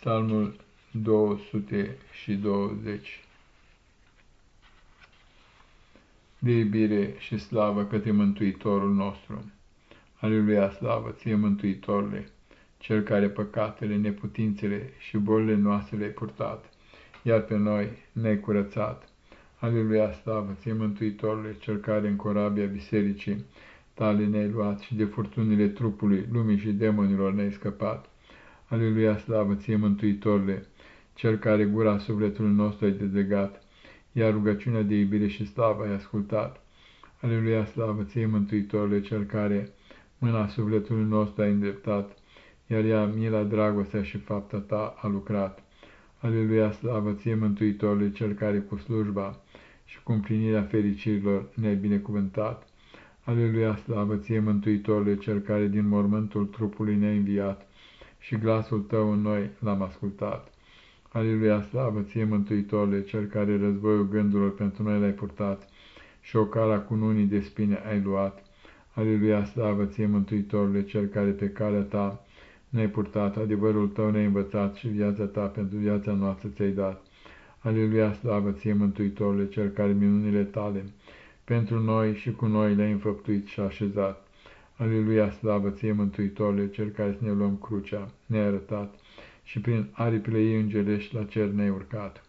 Psalmul 220 De iubire și slavă către Mântuitorul nostru. Aleluia, slavă ție, Mântuitorule, Cel care păcatele, neputințele și bolile noastre le-ai purtat, iar pe noi ne-ai curățat. Aleluia, slavă ție, Mântuitorule, Cel care în corabia bisericii tale ne-ai luat și de furtunile trupului, lumii și demonilor ne-ai scăpat. Aleluia, slavă ție, Mântuitorule, cel care gura sufletului nostru ai dezlegat, iar rugăciunea de iubire și slavă ai ascultat. Aleluia, slavă ție, Mântuitorule, cel care mâna sufletului nostru ai îndreptat, iar ea, mila, dragostea și fapta ta a lucrat. Aleluia, slavă ție, Mântuitorule, cel care cu slujba și cu împlinirea fericirilor ne-ai binecuvântat. Aleluia, slavă ție, Mântuitorule, cel care din mormântul trupului ne-ai înviat și glasul tău în noi l-am ascultat. Aleluia, slavă ție, Mântuitorule, cel care războiul gândurilor pentru noi l-ai purtat și o cala cu nunii de spine ai luat. Aleluia, slavă ție, Mântuitorule, cel care pe calea ta ne-ai purtat, adevărul tău ne-ai învățat și viața ta pentru viața noastră ți-ai dat. Aleluia, slavă ție, Mântuitorule, cel care minunile tale pentru noi și cu noi le-ai înfăptuit și așezat. Aleluia, slavă ție, Mântuitorule, cel care să ne luăm crucea, ne-ai arătat și prin aripile ei îngerești la cer ne-ai urcat.